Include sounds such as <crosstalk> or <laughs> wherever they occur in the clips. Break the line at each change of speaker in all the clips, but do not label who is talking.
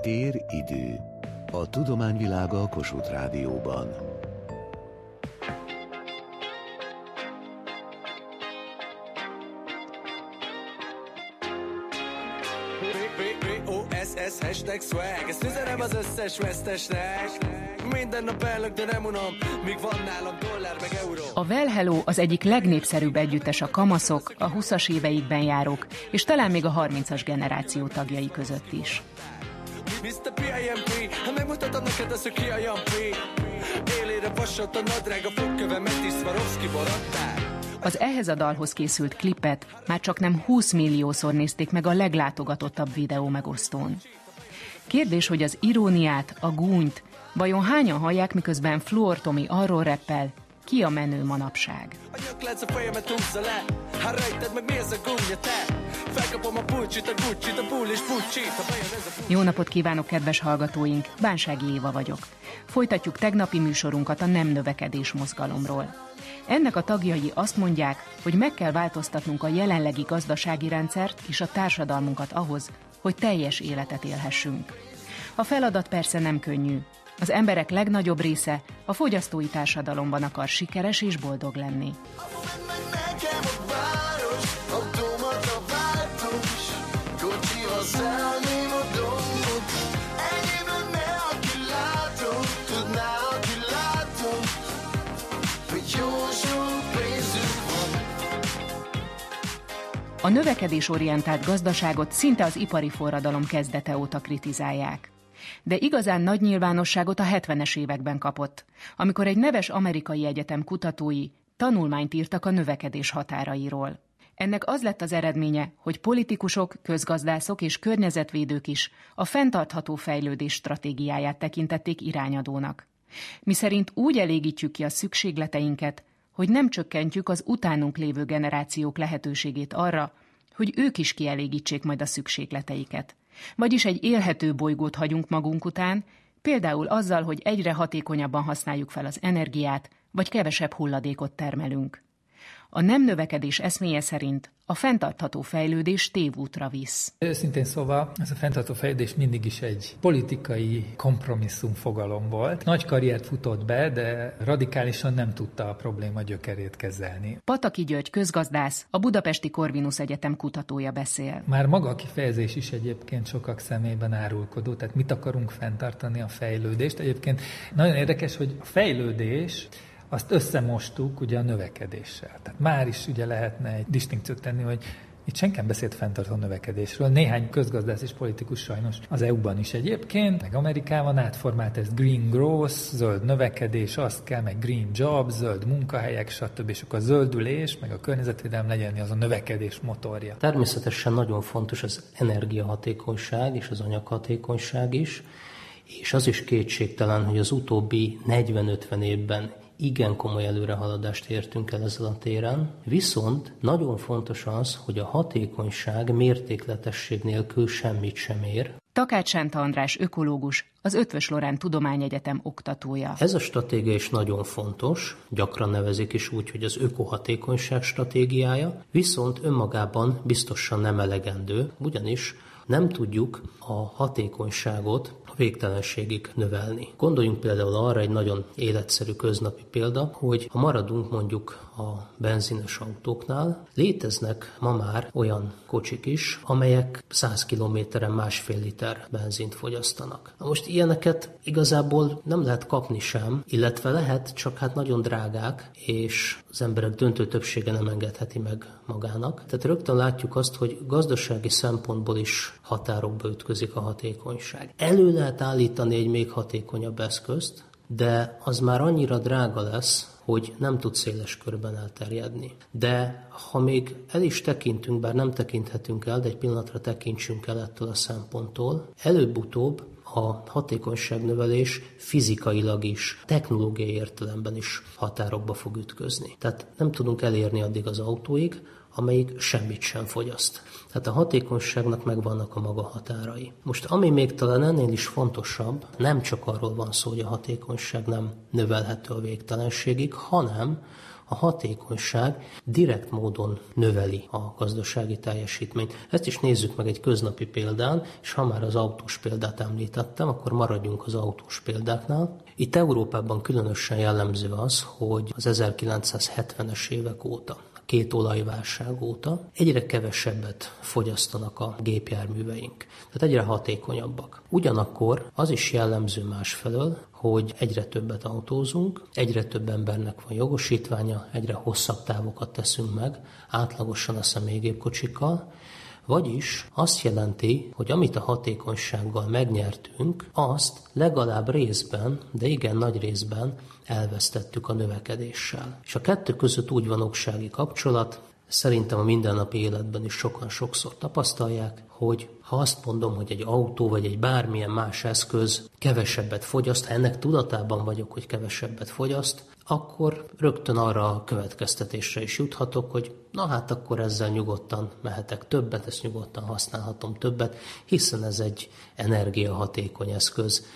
Tér idő. A tudományvilága a Kossuth Rádióban.
BOSS hashtag swag Ezt üzenem az összes vesztesnek Minden nap ellök, de nem unom Míg van nálam dollár meg euró
A Well Hello az egyik legnépszerűbb együttes a kamaszok, a 20-as éveikben járók, és talán még a 30-as generáció tagjai között is.
Mr. PIMP Ha megmutatom neked azt, hogy ki a Jampi Élére vasott a nadrág A fogköve Swarovski-ból adták
Az ehhez a dalhoz készült klipet már csak nem 20 milliószor nézték meg a leglátogatottabb videó megosztón. Kérdés, hogy az iróniát, a gúnyt, vajon hányan hallják, miközben Fluor Tomi arról reppel, ki a menő manapság.
A nyaklánc a fejemet húzza le Hát rejted meg mi ez a gúnya te Felkapom a pulcsit, a gucci a bull és pucsit Ha bejön ez a
Jó napot kívánok, kedves hallgatóink! Bánsági Éva vagyok. Folytatjuk tegnapi műsorunkat a nem növekedés mozgalomról. Ennek a tagjai azt mondják, hogy meg kell változtatnunk a jelenlegi gazdasági rendszert és a társadalmunkat ahhoz, hogy teljes életet élhessünk. A feladat persze nem könnyű. Az emberek legnagyobb része a fogyasztói társadalomban akar sikeres és boldog lenni.
A
növekedésorientált gazdaságot szinte az ipari forradalom kezdete óta kritizálják. De igazán nagy nyilvánosságot a 70-es években kapott, amikor egy neves amerikai egyetem kutatói tanulmányt írtak a növekedés határairól. Ennek az lett az eredménye, hogy politikusok, közgazdászok és környezetvédők is a fenntartható fejlődés stratégiáját tekintették irányadónak. Miszerint úgy elégítjük ki a szükségleteinket, hogy nem csökkentjük az utánunk lévő generációk lehetőségét arra, hogy ők is kielégítsék majd a szükségleteiket. Vagyis egy élhető bolygót hagyunk magunk után, például azzal, hogy egyre hatékonyabban használjuk fel az energiát, vagy kevesebb hulladékot termelünk. A nem növekedés eszméje szerint a fenntartható fejlődés tévútra visz.
Őszintén szóval ez a fenntartó fejlődés mindig is egy politikai kompromisszum fogalom volt. Nagy karriert futott be, de radikálisan nem tudta a probléma gyökerét kezelni.
Pataki György közgazdász, a Budapesti Corvinus Egyetem kutatója beszél.
Már maga a kifejezés is egyébként sokak szemében árulkodó, tehát mit akarunk fenntartani a fejlődést. Egyébként nagyon érdekes, hogy a fejlődés azt összemostuk ugye a növekedéssel. Tehát már is ugye lehetne egy distinkciót tenni, hogy itt senki beszélt fenntartó növekedésről. Néhány közgazdász és politikus sajnos az EU-ban is egyébként, meg Amerikában átformált ez green growth, zöld növekedés, azt kell, meg green jobs, zöld munkahelyek, stb. És akkor a zöldülés, meg a környezetvédelem legyen az a növekedés motorja.
Természetesen nagyon fontos az energiahatékonyság és az anyaghatékonyság is, és az is kétségtelen, hogy az utóbbi 40-50 évben igen komoly előrehaladást értünk el ezzel a téren, viszont nagyon fontos az, hogy a hatékonyság mértékletesség nélkül semmit sem ér.
Takács Sánta András ökológus, az Ötvös Lorán Tudományegyetem oktatója.
Ez a stratégia is nagyon fontos, gyakran nevezik is úgy, hogy az ökohatékonyság stratégiája, viszont önmagában biztosan nem elegendő, ugyanis nem tudjuk a hatékonyságot a végtelenségig növelni. Gondoljunk például arra egy nagyon életszerű köznapi példa, hogy ha maradunk mondjuk a benzines autóknál, léteznek ma már olyan kocsik is, amelyek 100 kilométeren másfél liter benzint fogyasztanak. Na most ilyeneket igazából nem lehet kapni sem, illetve lehet, csak hát nagyon drágák, és az emberek döntő többsége nem engedheti meg magának. Tehát rögtön látjuk azt, hogy gazdasági szempontból is határokba ütközik a hatékonyság. Elő lehet állítani egy még hatékonyabb eszközt, de az már annyira drága lesz, hogy nem tud széles körben elterjedni. De ha még el is tekintünk, bár nem tekinthetünk el, de egy pillanatra tekintsünk el ettől a szemponttól, előbb-utóbb a hatékonyságnövelés fizikailag is, technológiai értelemben is határokba fog ütközni. Tehát nem tudunk elérni addig az autóig, amelyik semmit sem fogyaszt. Tehát a hatékonyságnak megvannak a maga határai. Most ami még talán ennél is fontosabb, nem csak arról van szó, hogy a hatékonyság nem növelhető a végtelenségig, hanem a hatékonyság direkt módon növeli a gazdasági teljesítményt. Ezt is nézzük meg egy köznapi példán, és ha már az autós példát említettem, akkor maradjunk az autós példáknál. Itt Európában különösen jellemző az, hogy az 1970-es évek óta két olajválság óta egyre kevesebbet fogyasztanak a gépjárműveink, tehát egyre hatékonyabbak. Ugyanakkor az is jellemző másfelől, hogy egyre többet autózunk, egyre több embernek van jogosítványa, egyre hosszabb távokat teszünk meg, átlagosan a személygépkocsikkal, vagyis azt jelenti, hogy amit a hatékonysággal megnyertünk, azt legalább részben, de igen nagy részben elvesztettük a növekedéssel. És a kettő között úgy van oksági kapcsolat, szerintem a mindennapi életben is sokan sokszor tapasztalják, hogy ha azt mondom, hogy egy autó vagy egy bármilyen más eszköz kevesebbet fogyaszt, ha ennek tudatában vagyok, hogy kevesebbet fogyaszt, akkor rögtön arra a következtetésre is juthatok, hogy na hát akkor ezzel nyugodtan mehetek többet, ezt nyugodtan használhatom többet, hiszen ez egy energiahatékony eszköz,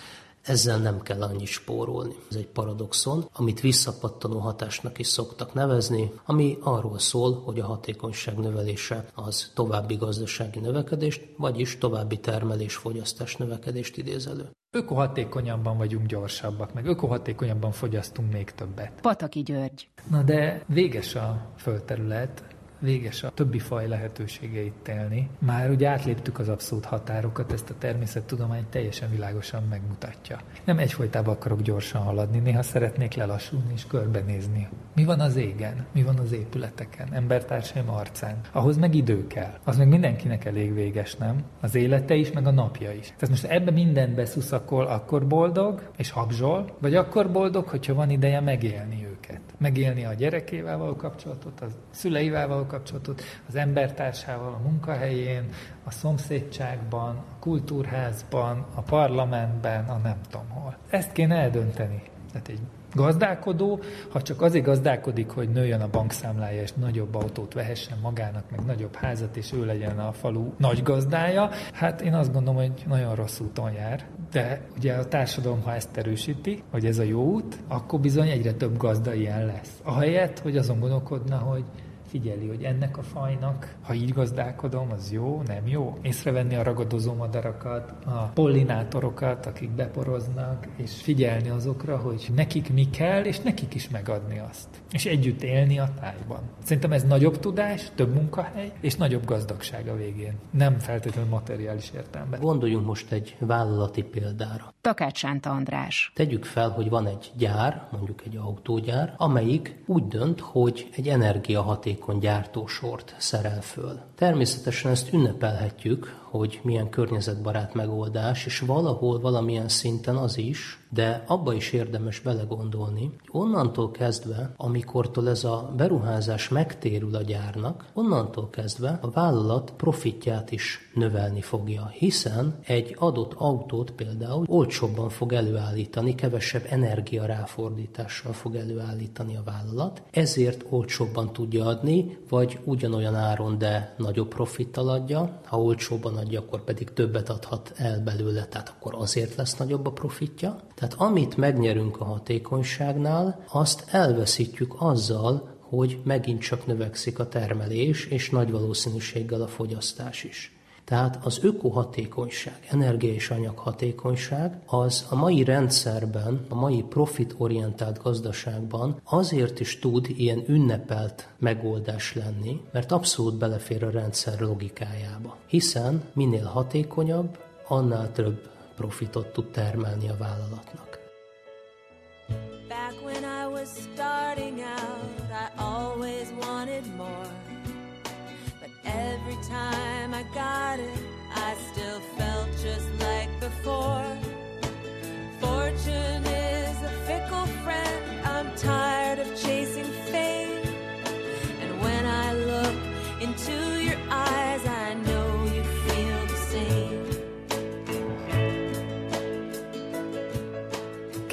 ezzel nem kell annyi spórolni. Ez egy paradoxon, amit visszapattanó hatásnak is szoktak nevezni, ami arról szól, hogy a hatékonyság növelése az további gazdasági növekedést, vagyis további termelés-fogyasztás növekedést idéz elő.
Ökohatékonyabban vagyunk gyorsabbak, meg ökohatékonyabban fogyasztunk még többet.
Pataki György.
Na de véges a földterület, véges a többi faj lehetőségeit élni. Már ugye átléptük az abszolút határokat, ezt a természettudomány teljesen világosan megmutatja. Nem egyfolytában akarok gyorsan haladni, néha szeretnék lelassulni és körbenézni. Mi van az égen? Mi van az épületeken? Embertársaim arcán? Ahhoz meg idő kell. Az meg mindenkinek elég véges, nem? Az élete is, meg a napja is. Tehát most ebbe mindent beszuszakol, akkor boldog és habzsol, vagy akkor boldog, hogyha van ideje megélni őket. Megélni a gyerekével való kapcsolatot, a szüleivel való kapcsolatot, az embertársával a munkahelyén, a szomszédságban, a kultúrházban, a parlamentben, a nem tudom hol. Ezt kéne eldönteni. Tehát egy gazdálkodó, ha csak azért gazdálkodik, hogy nőjön a bankszámlája, és nagyobb autót vehessen magának, meg nagyobb házat, és ő legyen a falu nagy gazdája, hát én azt gondolom, hogy nagyon rossz úton jár. De ugye a társadalom, ha ezt erősíti, hogy ez a jó út, akkor bizony egyre több gazda ilyen lesz. Ahelyett, hogy azon gondolkodna, hogy figyeli, hogy ennek a fajnak, ha így gazdálkodom, az jó, nem jó. Észrevenni a ragadozó madarakat, a pollinátorokat, akik beporoznak, és figyelni azokra, hogy nekik mi kell, és nekik is megadni azt. És együtt élni a tájban. Szerintem ez nagyobb tudás, több munkahely, és nagyobb gazdagság a végén. Nem feltétlenül materiális értelemben.
Gondoljunk most egy vállalati példára.
Takács Sánta András.
Tegyük fel, hogy van egy gyár, mondjuk egy autógyár, amelyik úgy dönt, hogy egy energiahatékony gyártósort szerel föl. Természetesen ezt ünnepelhetjük, hogy milyen környezetbarát megoldás, és valahol valamilyen szinten az is, de abba is érdemes belegondolni, hogy onnantól kezdve, amikortól ez a beruházás megtérül a gyárnak, onnantól kezdve a vállalat profitját is növelni fogja, hiszen egy adott autót például olcsóbban fog előállítani, kevesebb energia ráfordítással fog előállítani a vállalat, ezért olcsóbban tudja adni, vagy ugyanolyan áron, de nagyobb profittal adja, ha olcsóban adja, akkor pedig többet adhat el belőle, tehát akkor azért lesz nagyobb a profitja. Tehát amit megnyerünk a hatékonyságnál, azt elveszítjük azzal, hogy megint csak növekszik a termelés, és nagy valószínűséggel a fogyasztás is. Tehát az ökohatékonyság, energia és anyaghatékonyság az a mai rendszerben, a mai profitorientált gazdaságban azért is tud ilyen ünnepelt megoldás lenni, mert abszolút belefér a rendszer logikájába. Hiszen minél hatékonyabb, annál több profitot tud termelni a vállalatnak. Back when I was starting out, I always wanted more. Every time I got it, I still felt just like before.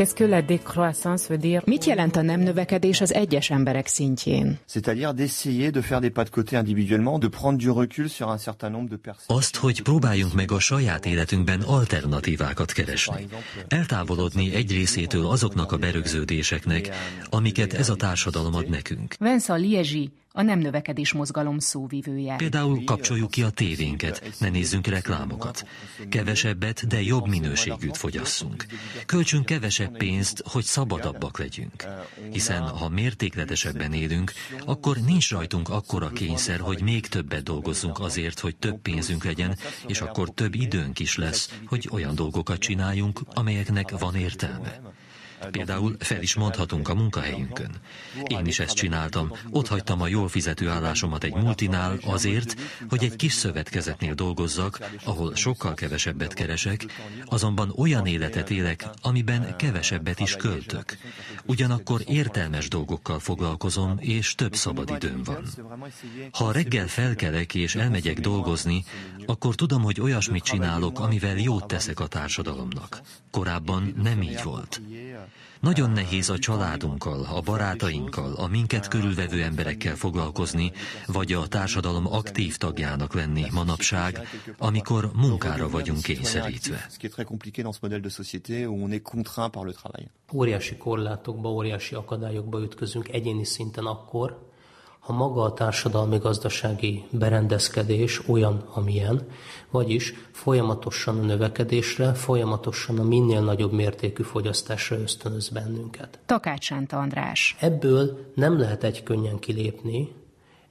Qu'est-ce que la décroissance veut dire? Mit jelent a nem növekedés az egyes emberek szintjén?
C'est-à-dire d'essayer de faire des pas de côté individuellement, de prendre du recul sur un certain nombre de personnes.
Azt, hogy próbáljunk meg a saját életünkben alternatívákat keresni. Eltávolodni egy részétől azoknak a berögződéseknek, amiket ez a társadalom ad nekünk.
Vincent Liegi, a nem növekedés mozgalom szóvivője.
Például kapcsoljuk ki a tévénket, ne nézzünk reklámokat. Kevesebbet, de jobb minőségűt fogyasszunk. Költsünk kevesebb pénzt, hogy szabadabbak legyünk. Hiszen ha mértékletesebben élünk, akkor nincs rajtunk akkora kényszer, hogy még többet dolgozzunk azért, hogy több pénzünk legyen, és akkor több időnk is lesz, hogy olyan dolgokat csináljunk, amelyeknek van értelme. Például fel is mondhatunk a munkahelyünkön. Én is ezt csináltam. Ott hagytam a jól fizető állásomat egy multinál azért, hogy egy kis szövetkezetnél dolgozzak, ahol sokkal kevesebbet keresek, azonban olyan életet élek, amiben kevesebbet is költök. Ugyanakkor értelmes dolgokkal foglalkozom, és több szabadidőm van. Ha reggel felkelek és elmegyek dolgozni, akkor tudom, hogy olyasmit csinálok, amivel jót teszek a társadalomnak. Korábban nem így volt. Nagyon nehéz a családunkkal, a barátainkkal, a minket körülvevő emberekkel foglalkozni, vagy a társadalom aktív tagjának lenni manapság, amikor munkára vagyunk kényszerítve.
Óriási korlátokba, óriási akadályokba ütközünk egyéni szinten akkor, ha maga a társadalmi-gazdasági berendezkedés olyan, amilyen, vagyis folyamatosan a növekedésre, folyamatosan a minél nagyobb mértékű fogyasztásra ösztönöz bennünket.
Takács Sánta András.
Ebből nem lehet egy könnyen kilépni,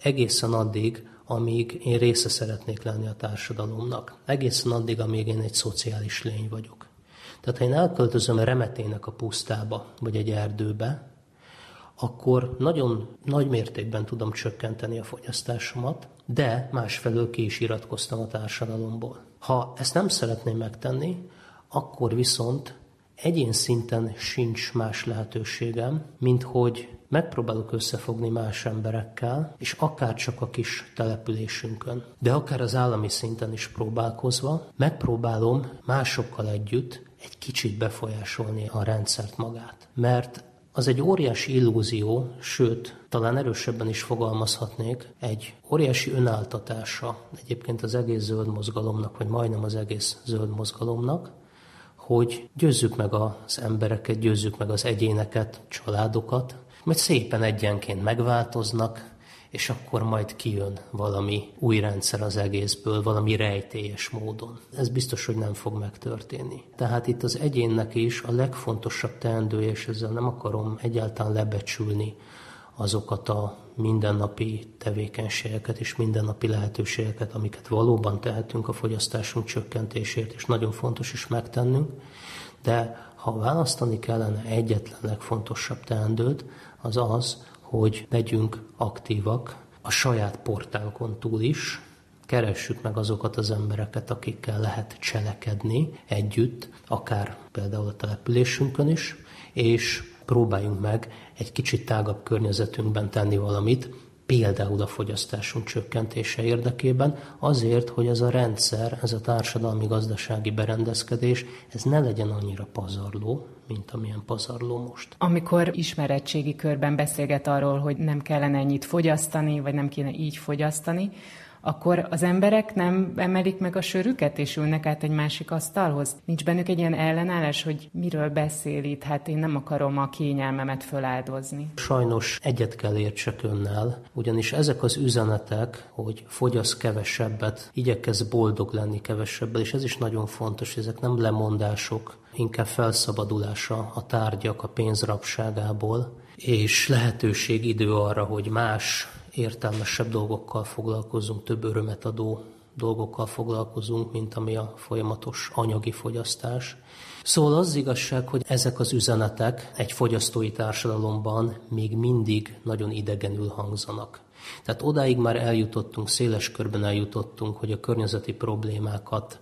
egészen addig, amíg én része szeretnék lenni a társadalomnak. Egészen addig, amíg én egy szociális lény vagyok. Tehát ha én elköltözöm a remetének a pusztába, vagy egy erdőbe, akkor nagyon nagy mértékben tudom csökkenteni a fogyasztásomat, de másfelől ki is iratkoztam a társadalomból. Ha ezt nem szeretném megtenni, akkor viszont egyén szinten sincs más lehetőségem, mint hogy megpróbálok összefogni más emberekkel, és akár csak a kis településünkön, de akár az állami szinten is próbálkozva, megpróbálom másokkal együtt egy kicsit befolyásolni a rendszert magát. Mert az egy óriási illúzió, sőt, talán erősebben is fogalmazhatnék, egy óriási önáltatása egyébként az egész zöld mozgalomnak, vagy majdnem az egész zöld mozgalomnak, hogy győzzük meg az embereket, győzzük meg az egyéneket, családokat, majd szépen egyenként megváltoznak, és akkor majd kijön valami új rendszer az egészből, valami rejtélyes módon. Ez biztos, hogy nem fog megtörténni. Tehát itt az egyénnek is a legfontosabb teendője, és ezzel nem akarom egyáltalán lebecsülni azokat a mindennapi tevékenységeket és mindennapi lehetőségeket, amiket valóban tehetünk a fogyasztásunk csökkentésért, és nagyon fontos is megtennünk, de ha választani kellene egyetlen legfontosabb teendőt, az az, hogy legyünk aktívak a saját portálkon túl is, keressük meg azokat az embereket, akikkel lehet cselekedni együtt, akár például a településünkön is, és próbáljunk meg egy kicsit tágabb környezetünkben tenni valamit, például a fogyasztásunk csökkentése érdekében, azért, hogy ez a rendszer, ez a társadalmi-gazdasági berendezkedés, ez ne legyen annyira pazarló, mint amilyen pazarló most.
Amikor ismeretségi körben beszélget arról, hogy nem kellene ennyit fogyasztani, vagy nem kéne így fogyasztani, akkor az emberek nem emelik meg a sörüket, és ülnek át egy másik asztalhoz? Nincs bennük egy ilyen ellenállás, hogy miről beszél itt, hát én nem akarom a kényelmemet föláldozni.
Sajnos egyet kell értsek önnel, ugyanis ezek az üzenetek, hogy fogyasz kevesebbet, igyekez boldog lenni kevesebbel, és ez is nagyon fontos, ezek nem lemondások, inkább felszabadulása a tárgyak a pénzrapságából, és lehetőség idő arra, hogy más értelmesebb dolgokkal foglalkozunk, több örömet adó dolgokkal foglalkozunk, mint ami a folyamatos anyagi fogyasztás. Szóval az igazság, hogy ezek az üzenetek egy fogyasztói társadalomban még mindig nagyon idegenül hangzanak. Tehát odáig már eljutottunk, széles körben eljutottunk, hogy a környezeti problémákat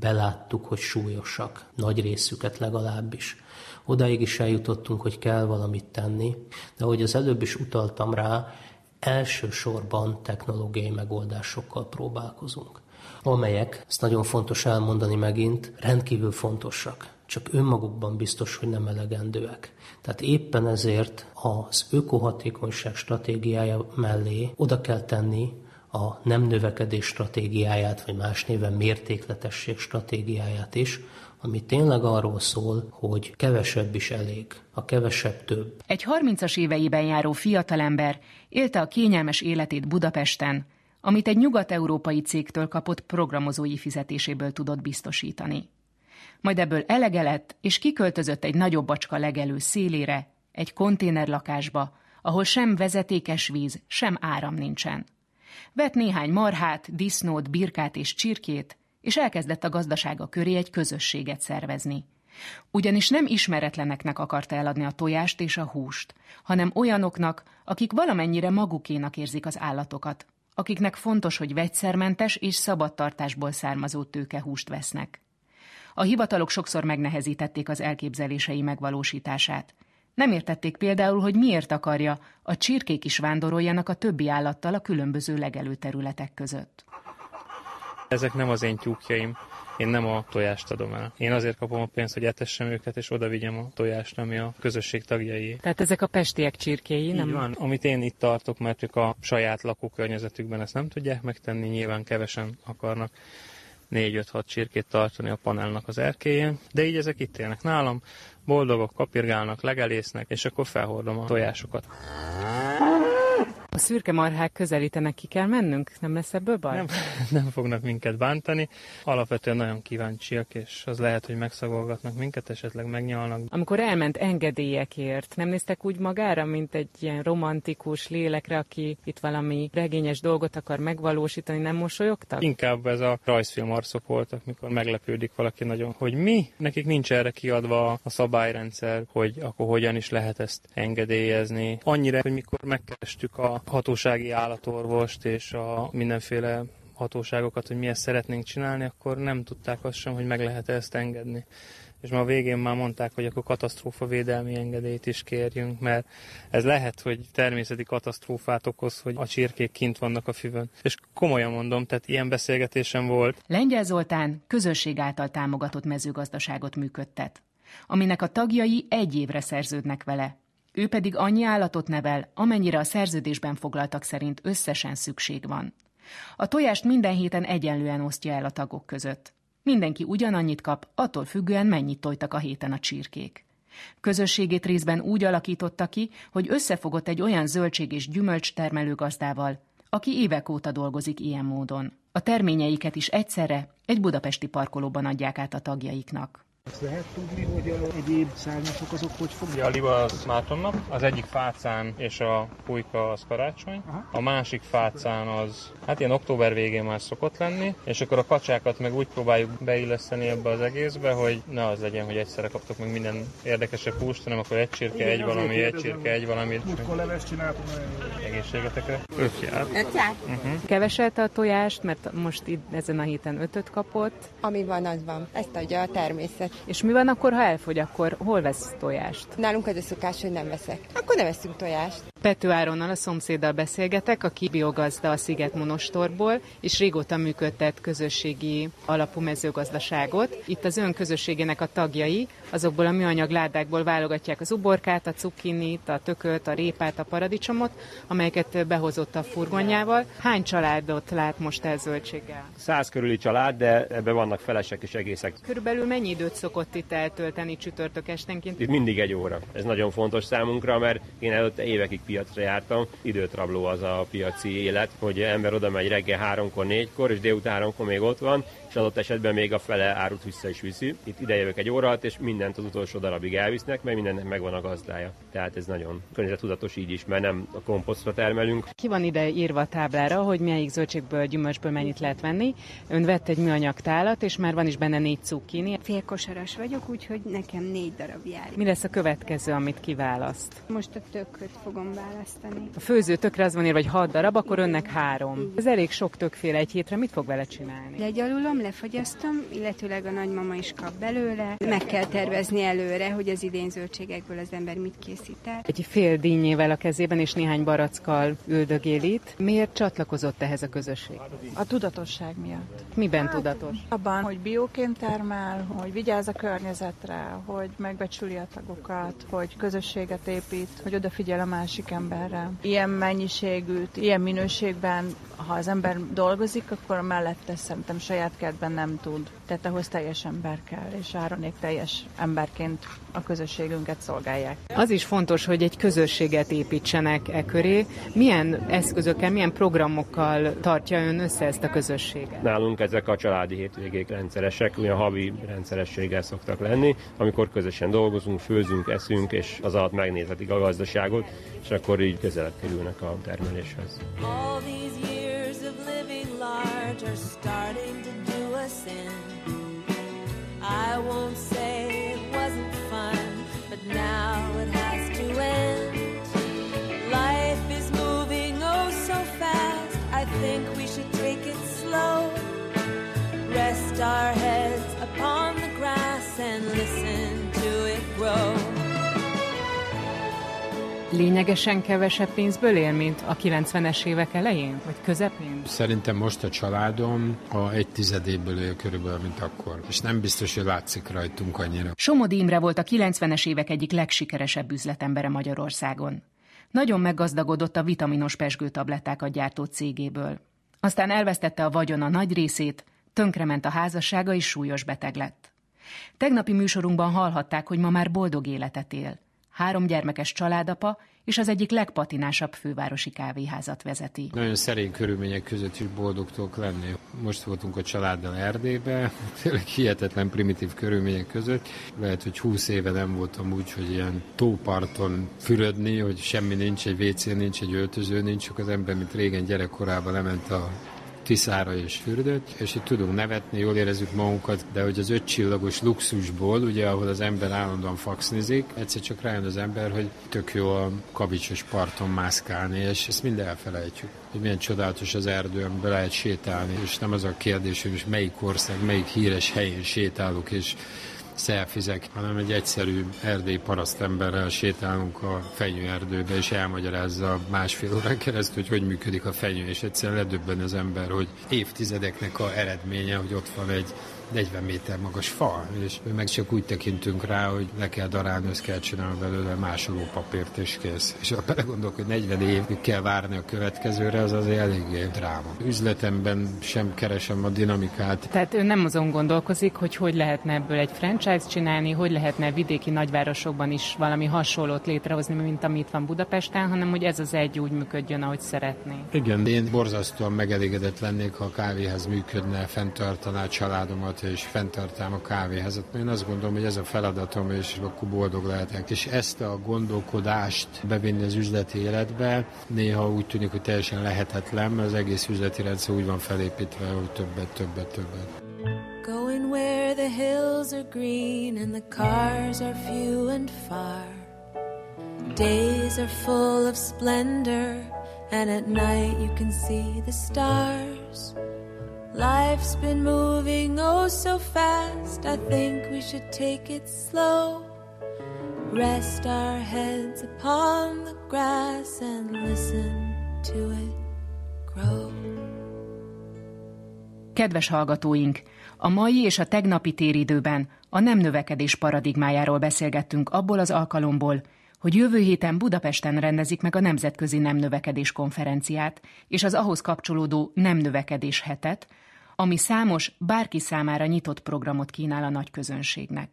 beláttuk, hogy súlyosak, nagy részüket legalábbis. Odáig is eljutottunk, hogy kell valamit tenni, de ahogy az előbb is utaltam rá, elsősorban technológiai megoldásokkal próbálkozunk, amelyek, ezt nagyon fontos elmondani megint, rendkívül fontosak. csak önmagukban biztos, hogy nem elegendőek. Tehát éppen ezért az ökohatékonyság stratégiája mellé oda kell tenni a nem növekedés stratégiáját, vagy más néven mértékletesség stratégiáját is, ami tényleg arról szól, hogy kevesebb is elég, a kevesebb több.
Egy 30-as éveiben járó fiatalember élte a kényelmes életét Budapesten, amit egy nyugat-európai cégtől kapott programozói fizetéséből tudott biztosítani. Majd ebből elege lett, és kiköltözött egy nagyobb bacska legelő szélére, egy konténerlakásba, ahol sem vezetékes víz, sem áram nincsen. Vett néhány marhát, disznót, birkát és csirkét, és elkezdett a gazdasága köré egy közösséget szervezni. Ugyanis nem ismeretleneknek akarta eladni a tojást és a húst, hanem olyanoknak, akik valamennyire magukénak érzik az állatokat, akiknek fontos, hogy vegyszermentes és szabadtartásból származó tőkehúst vesznek. A hivatalok sokszor megnehezítették az elképzelései megvalósítását. Nem értették például, hogy miért akarja, a csirkék is vándoroljanak a többi állattal a különböző legelőterületek között.
Ezek nem az én tyúkjaim. Én nem a tojást adom el. Én azért kapom a pénzt, hogy etessem őket, és oda vigyem a tojást, ami a közösség tagjai.
Tehát ezek a pestiek csirkéi,
Így
nem?
van. Amit én itt tartok, mert ők a saját lakókörnyezetükben ezt nem tudják megtenni, nyilván kevesen akarnak 4-5-6 csirkét tartani a panelnak az erkélyén, de így ezek itt élnek nálam, boldogok, kapirgálnak, legelésznek, és akkor felhordom a tojásokat.
Szürke marhák közelítenek, ki kell mennünk? Nem lesz ebből baj?
Nem, <laughs> nem fognak minket bántani. Alapvetően nagyon kíváncsiak, és az lehet, hogy megszagolgatnak minket, esetleg megnyalnak.
Amikor elment engedélyekért, nem néztek úgy magára, mint egy ilyen romantikus lélekre, aki itt valami regényes dolgot akar megvalósítani, nem mosolyogtak?
Inkább ez a rajzfilm arcok voltak, mikor meglepődik valaki nagyon, hogy mi? Nekik nincs erre kiadva a szabályrendszer, hogy akkor hogyan is lehet ezt engedélyezni. Annyira, hogy mikor megkerestük a hatósági állatorvost és a mindenféle hatóságokat, hogy mi ezt szeretnénk csinálni, akkor nem tudták azt sem, hogy meg lehet ezt engedni. És már a végén már mondták, hogy akkor katasztrófa védelmi engedélyt is kérjünk, mert ez lehet, hogy természeti katasztrófát okoz, hogy a csirkék kint vannak a füvön. És komolyan mondom, tehát ilyen beszélgetésem volt.
Lengyel Zoltán közösség által támogatott mezőgazdaságot működtet, aminek a tagjai egy évre szerződnek vele, ő pedig annyi állatot nevel, amennyire a szerződésben foglaltak szerint összesen szükség van. A tojást minden héten egyenlően osztja el a tagok között. Mindenki ugyanannyit kap, attól függően mennyit tojtak a héten a csirkék. Közösségét részben úgy alakította ki, hogy összefogott egy olyan zöldség és gyümölcs termelő gazdával, aki évek óta dolgozik ilyen módon. A terményeiket is egyszerre egy budapesti parkolóban adják át a tagjaiknak.
Azt lehet tudni, hogy a egyéb szárnyasok azok hogy fogják?
A liba az Mártonnap, az egyik fácán és a pulyka az karácsony,
Aha.
a másik fácán az, hát ilyen október végén már szokott lenni, és akkor a kacsákat meg úgy próbáljuk beilleszteni ebbe az egészbe, hogy ne az legyen, hogy egyszerre kaptok meg minden érdekesebb húst, hanem akkor egy csirke, egy valami, egy csirke, egy valami.
Múltkor leves csináltunk, nagyon jó.
Egészségetekre. Öt jár.
Keveselt a tojást, mert most itt ezen a héten ötöt kapott.
Ami van, az van. Ezt adja a természet.
És mi van akkor, ha elfogy, akkor hol vesz tojást?
Nálunk az a szokás, hogy nem veszek. Akkor ne veszünk tojást.
Pető Áronnal a szomszéddal beszélgetek, aki biogazda a Sziget Monostorból, és régóta működtet közösségi alapú mezőgazdaságot. Itt az ön közösségének a tagjai azokból a műanyag ládákból válogatják az uborkát, a cukkinit, a tököt, a répát, a paradicsomot, amelyeket behozott a furgonjával. Hány családot lát most el zöldséggel?
Száz körüli család, de ebben vannak felesek és egészek.
Körülbelül mennyi időt szokott itt eltölteni csütörtök esténként?
Itt mindig egy óra. Ez nagyon fontos számunkra, mert én előtte évekig piacra jártam. Időt rabló az a piaci élet, hogy ember oda megy reggel háromkor, négykor, és délután háromkor még ott van, és adott esetben még a fele árut vissza is viszi. Itt idejövök egy óra alatt, és mindent az utolsó darabig elvisznek, mert mindennek megvan a gazdája. Tehát ez nagyon környezetudatos így is, mert nem a komposztra termelünk.
Ki van ide írva a táblára, hogy melyik zöldségből, gyümölcsből mennyit lehet venni. Ön vett egy műanyag tálat, és már van is benne négy cukkini.
Félkosaras vagyok, úgyhogy nekem négy darab jár.
Mi lesz a következő, amit kiválaszt?
Most a tököt fogom választani.
A főző tökre az van írva, vagy 6 darab, akkor önnek három. Ez elég sok tökféle egy hétre, mit fog vele csinálni?
Legyalulom, lefogyasztom, illetőleg a nagymama is kap belőle. Meg kell tervezni előre, hogy az idén zöldségekből az ember mit készít el.
Egy fél dinnyével a kezében és néhány barackkal üldögél itt. Miért csatlakozott ehhez a közösség?
A tudatosság miatt.
Miben hát, tudatos?
Abban, hogy bióként termel, hogy vigyáz a környezetre, hogy megbecsüli a tagokat, hogy közösséget épít, hogy odafigyel a másik emberre. Ilyen mennyiségű, ilyen minőségben, ha az ember dolgozik, akkor mellette szerintem saját kertben nem tud. Tehát ahhoz teljes ember kell, és Áronék teljes emberként a közösségünket szolgálják.
Az is fontos, hogy egy közösséget építsenek e köré. Milyen eszközökkel, milyen programokkal tartja ön össze ezt a közösséget?
Nálunk ezek a családi hétvégék rendszeresek, olyan havi rendszerességgel szoktak lenni, amikor közösen dolgozunk, főzünk, eszünk, és az alatt megnézhetik a gazdaságot, és akkor így közelebb kerülnek a termeléshez. All these years of living large are starting to do us in. I won't lényegesen kevesebb pénzből él, mint a 90-es évek elején, vagy közepén?
Szerintem most a családom a egy tizedéből él körülbelül, mint akkor. És nem biztos, hogy látszik rajtunk annyira.
Somodi Imre volt a 90-es évek egyik legsikeresebb üzletembere Magyarországon. Nagyon meggazdagodott a vitaminos pesgőtablettákat gyártó cégéből. Aztán elvesztette a vagyona nagy részét, tönkrement a házassága és súlyos beteg lett. Tegnapi műsorunkban hallhatták, hogy ma már boldog életet él – három gyermekes családapa, és az egyik legpatinásabb fővárosi kávéházat vezeti.
Nagyon szerény körülmények között is boldog tudok lenni. Most voltunk a családdal Erdélybe, <laughs> tényleg hihetetlen primitív körülmények között. Lehet, hogy húsz éve nem voltam úgy, hogy ilyen tóparton fürödni, hogy semmi nincs, egy WC nincs, egy öltöző nincs, csak az ember, mint régen gyerekkorában lement a Tiszára és fürdőt, és itt tudunk nevetni, jól érezzük magunkat, de hogy az ötcsillagos luxusból, ugye, ahol az ember állandóan faxnizik, egyszer csak rájön az ember, hogy tök jó a kavicsos parton mászkálni, és ezt mind elfelejtjük hogy milyen csodálatos az erdő, amiben lehet sétálni, és nem az a kérdés, hogy most melyik ország, melyik híres helyén sétálok, és szelfizek, hanem egy egyszerű erdély parasztemberrel sétálunk a fenyőerdőbe, és elmagyarázza másfél órán keresztül, hogy hogy működik a fenyő, és egyszerűen ledöbben az ember, hogy évtizedeknek a eredménye, hogy ott van egy 40 méter magas fa, és meg csak úgy tekintünk rá, hogy le kell darálni, azt kell csinálni belőle másoló papírt, és kész. És ha belegondolok, hogy 40 évig kell várni a következőre, az azért eléggé dráma. Üzletemben sem keresem a dinamikát.
Tehát ő nem azon gondolkozik, hogy hogy lehetne ebből egy franchise csinálni, hogy lehetne vidéki nagyvárosokban is valami hasonlót létrehozni, mint amit van Budapesten, hanem hogy ez az egy úgy működjön, ahogy szeretné.
Igen, én borzasztóan megelégedett lennék, ha a kávéház működne, fenntartaná a családomat, és fenntartám a kávéházat. Én azt gondolom, hogy ez a feladatom, és akkor boldog lehetek. És ezt a gondolkodást bevinni az üzleti életbe, néha úgy tűnik, hogy teljesen lehetetlen, mert az egész üzleti rendszer úgy van felépítve, hogy többet, többet, többet. Going where the hills are green and the cars are few and far. Days are full of splendor and at night you can see the stars. Life's been moving oh so fast. I think we should take it slow. Rest our heads upon the grass and listen to it grow. Kedves hallgatóink! A mai és a tegnapi téridőben a nem növekedés paradigmájáról beszélgettünk abból az alkalomból, hogy jövő héten Budapesten rendezik meg a Nemzetközi Nem Növekedés konferenciát és az ahhoz kapcsolódó Nem Növekedés hetet, ami számos, bárki számára nyitott programot kínál a nagy közönségnek.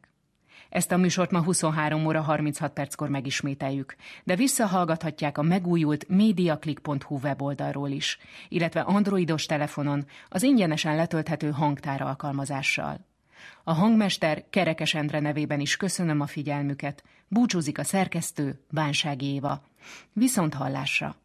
Ezt a műsort ma 23 óra 36 perckor megismételjük, de visszahallgathatják a megújult mediaclick.hu weboldalról is, illetve androidos telefonon az ingyenesen letölthető hangtár alkalmazással. A hangmester Kerekes Endre nevében is köszönöm a figyelmüket, búcsúzik a szerkesztő Bánsági Éva. Viszont hallásra!